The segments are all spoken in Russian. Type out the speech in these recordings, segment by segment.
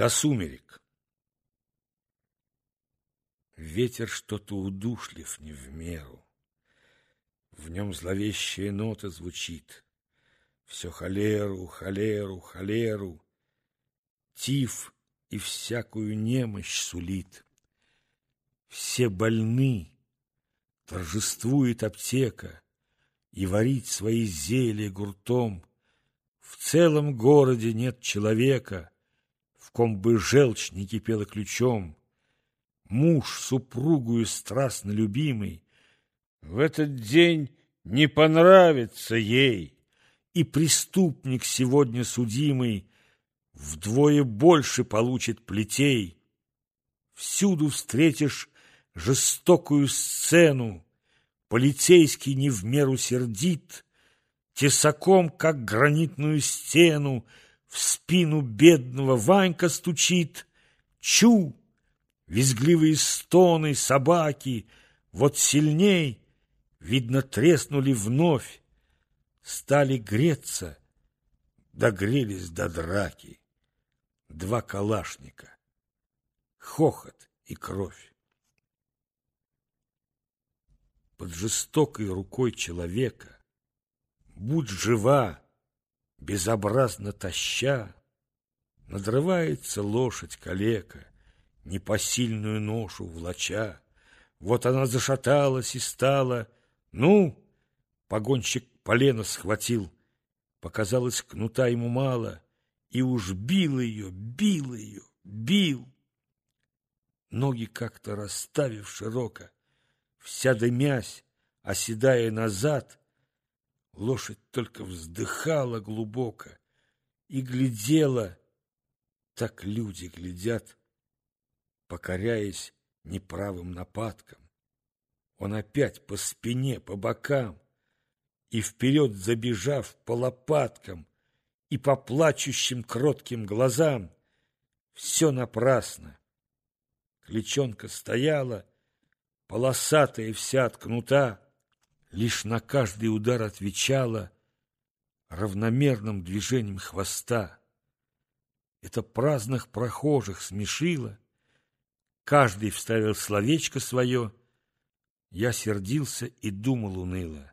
до сумерек. Ветер что-то удушлив не в меру. В нем зловещая нота звучит. Все холеру, холеру, холеру. Тиф и всякую немощь сулит. Все больны, торжествует аптека, И варить свои зелья гуртом. В целом городе нет человека, Ком бы желчь не кипела ключом. Муж супругую страстно любимый В этот день не понравится ей, И преступник сегодня судимый Вдвое больше получит плетей. Всюду встретишь жестокую сцену, Полицейский не в меру сердит, Тесаком, как гранитную стену, В спину бедного Ванька стучит. Чу! Визгливые стоны собаки, Вот сильней, видно, треснули вновь, Стали греться, догрелись до драки. Два калашника, хохот и кровь. под жестокой рукой человека, будь жива, безобразно таща, надрывается лошадь калека, непосильную ношу влача. Вот она зашаталась и стала, ну, погонщик полено схватил, показалось, кнута ему мало, и уж бил ее, бил ее, бил. Ноги как-то расставив широко, вся дымясь, оседая назад, лошадь только вздыхала глубоко и глядела, так люди глядят, покоряясь неправым нападкам. Он опять по спине, по бокам, и вперед забежав по лопаткам и по плачущим кротким глазам, все напрасно. Кличонка стояла, полосатая вся от кнута, лишь на каждый удар отвечала равномерным движением хвоста. Это праздных прохожих смешило, каждый вставил словечко свое. Я сердился и думал уныло,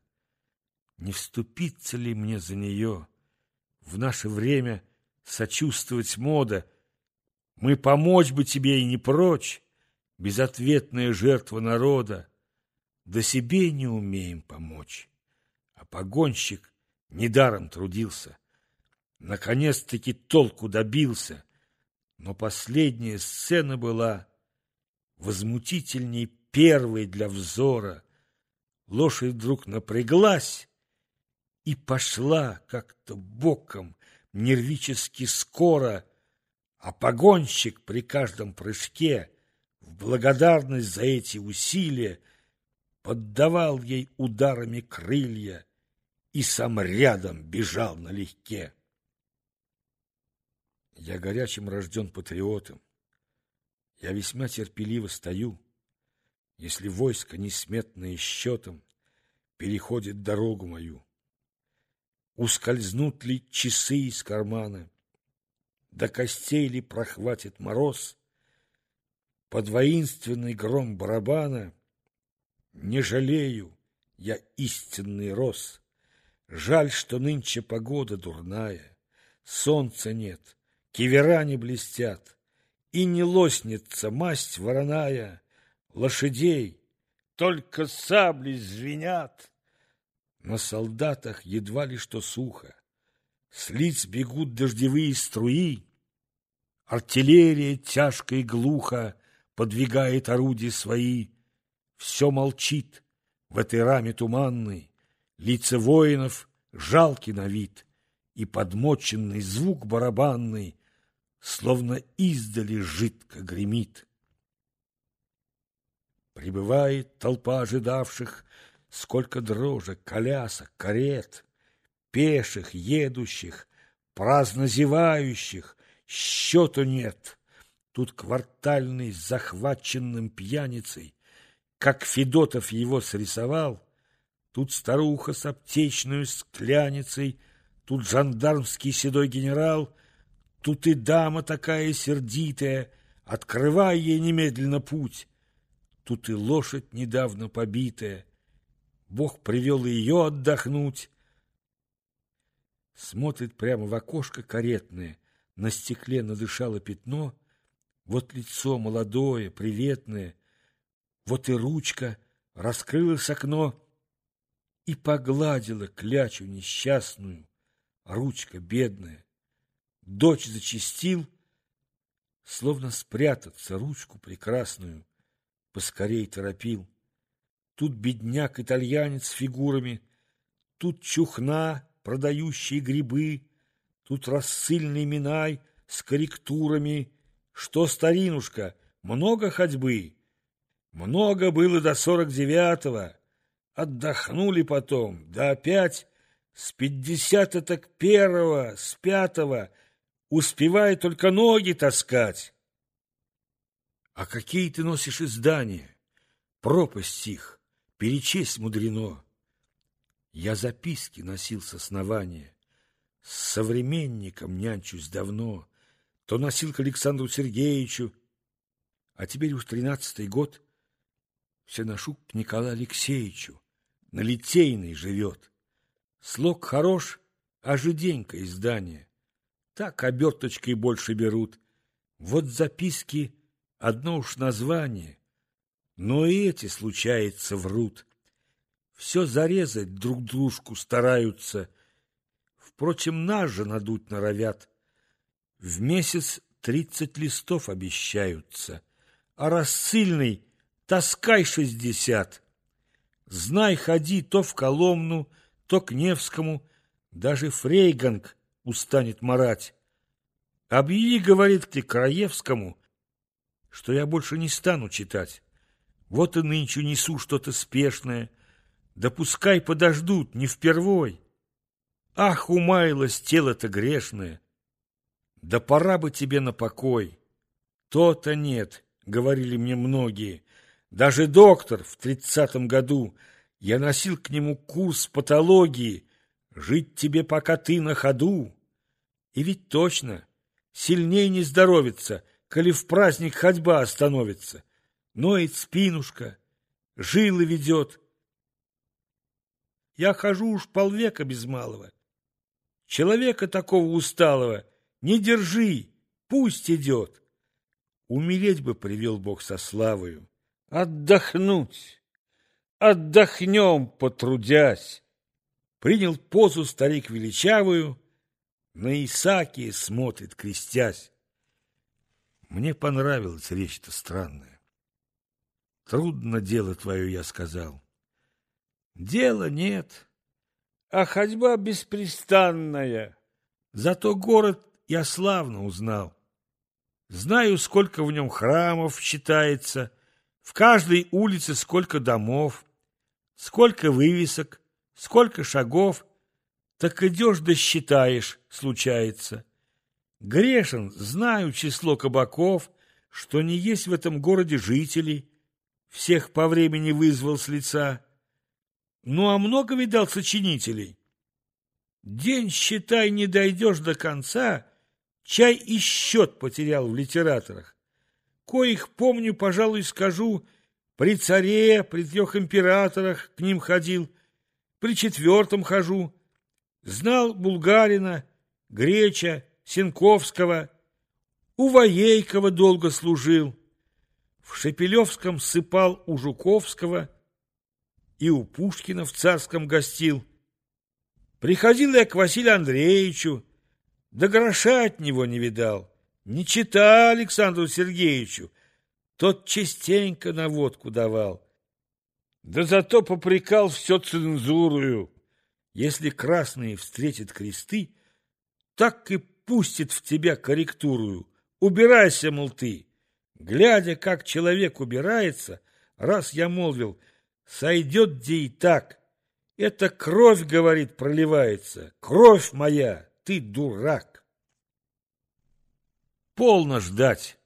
не вступиться ли мне за нее? В наше время сочувствовать мода, мы помочь бы тебе и не прочь, безответная жертва народа, да себе не умеем помочь. А погонщик недаром трудился. Наконец-таки толку добился, но последняя сцена была возмутительней первой для взора. Лошадь вдруг напряглась и пошла как-то боком, нервически скоро, а погонщик при каждом прыжке в благодарность за эти усилия поддавал ей ударами крылья и сам рядом бежал налегке. Я горячим рожден патриотом, я весьма терпеливо стою, если войско несметное счетом переходит дорогу мою. Ускользнут ли часы из кармана, до костей ли прохватит мороз, под воинственный гром барабана Не жалею я истинный рос. Жаль, что нынче погода дурная, Солнца нет, кивера не блестят, И не лоснится масть вороная, Лошадей только сабли звенят. На солдатах едва ли что сухо, С лиц бегут дождевые струи, Артиллерия тяжко и глухо подвигает орудия свои. Все молчит в этой раме туманной, лица воинов жалки на вид, и подмоченный звук барабанный словно издали жидко гремит. Прибывает толпа ожидавших, сколько дрожек, колясок, карет, пеших, едущих, праздно зевающих, счету нет. Тут квартальный захваченным пьяницей, как Федотов его срисовал, тут старуха с аптечную скляницей, тут жандармский седой генерал, Тут и дама такая сердитая, открывай ей немедленно путь. Тут и лошадь недавно побитая, Бог привел ее отдохнуть. Смотрит прямо в окошко каретное, на стекле надышало пятно, вот лицо молодое, приветное, вот и ручка, раскрылось окно и погладила клячу несчастную, ручка бедная. Дочь зачистил, словно спрятаться ручку прекрасную, поскорей торопил. Тут бедняк-итальянец с фигурами, тут чухна, продающие грибы, тут рассыльный Минай с корректурами. Что, старинушка, много ходьбы? Много было до сорок девятого. Отдохнули потом, да опять с пятьдесят так первого, с пятого, успевая только ноги таскать. А какие ты носишь издания? Пропасть их, перечесть мудрено. Я записки носил с основания, с современником нянчусь давно, то носил к Александру Сергеевичу, а теперь уж тринадцатый год все ношу к Николаю Алексеевичу, на Литейной живет. Слог хорош, а жиденько издание. Так оберточкой больше берут. Вот записки — одно уж название, но и эти, случается, врут все зарезать друг дружку стараются. Впрочем, нас же надуть норовят. В месяц тридцать листов обещаются, а рассыльный таскай шестьдесят. Знай, ходи то в Коломну, то к Невскому, даже Фрейганг устанет марать. Объяви, говорит ты, Краевскому, что я больше не стану читать. Вот и нынче несу что-то спешное, да пускай подождут, не впервой. Ах, умаялось тело-то грешное. Да пора бы тебе на покой. То-то нет, говорили мне многие. Даже доктор в тридцатом году, я носил к нему курс патологии. Жить тебе, пока ты на ходу. И ведь точно, сильней не здоровится, коли в праздник ходьба остановится. Ноет спинушка, жилы ведет, я хожу уж полвека без малого. Человека такого усталого не держи, пусть идет. Умереть бы привел Бог со славою, отдохнуть. Отдохнем, потрудясь. Принял позу старик величавую, на Исаакия смотрит, крестясь. Мне понравилась речь-то странная. Трудно дело твое, я сказал. Дела нет, а ходьба беспрестанная. Зато город я славно узнал. Знаю, сколько в нем храмов считается, в каждой улице сколько домов, сколько вывесок, сколько шагов. Так идешь да считаешь, случается. Грешен, знаю число кабаков, что не есть в этом городе жителей, всех по времени вызвал с лица. Ну, а много видал сочинителей? День, считай, не дойдешь до конца, чай и счет потерял в литераторах. Коих, помню, пожалуй, скажу, при царе, при трех императорах к ним ходил, при четвертом хожу. Знал Булгарина, Греча, Сенковского, у Воейкова долго служил. В Шепелевском сыпал у Жуковского – и у Пушкина в царском гостил. Приходил я к Василию Андреевичу, да гроша от него не видал. Не читал Александру Сергеевичу, тот частенько наводку давал. Да зато попрекал все цензурою. Если красные встретят кресты, так и пустит в тебя корректурую. Убирайся, мол, ты. Глядя, как человек убирается, раз я молвил — Сойдет где и так. Это кровь, говорит, проливается. Кровь моя, ты дурак. Полно ждать.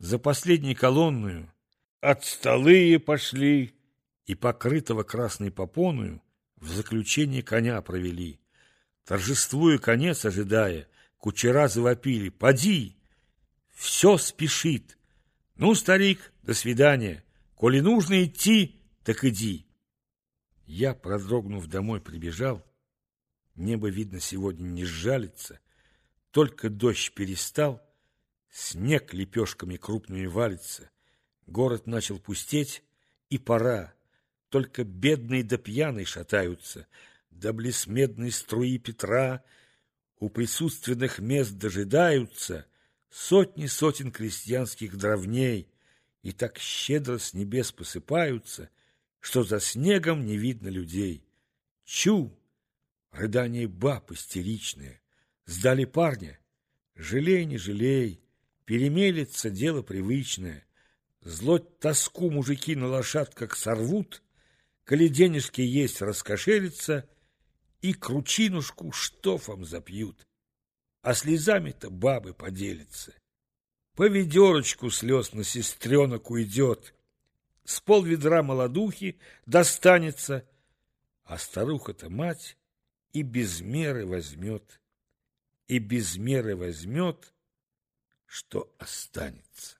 За последней колонную от столы пошли и покрытого красной попоною в заключение коня провели. Торжествуя конец ожидая, Кучера завопили. Поди! Все спешит. Ну, старик, до свидания. Коли нужно идти, так иди. Я, продрогнув домой, прибежал. Небо, видно, сегодня не сжалится. Только дождь перестал, снег лепешками крупными валится. Город начал пустеть, и пора. Только бедные да пьяные шатаются, да близ медной струи Петра у присутственных мест дожидаются сотни сотен крестьянских дровней, и так щедро с небес посыпаются — что за снегом не видно людей. Чу! Рыдание баб истеричное. Сдали парня. Жалей, не жалей, перемелется дело привычное. Злоть тоску мужики на лошадках сорвут, коли денежки есть раскошелится, и кручинушку штофом запьют. А слезами-то бабы поделятся. По ведерочку слез на сестренок уйдет, с полведра молодухи достанется, а старуха-то мать и без меры возьмет, и без меры возьмет, что останется.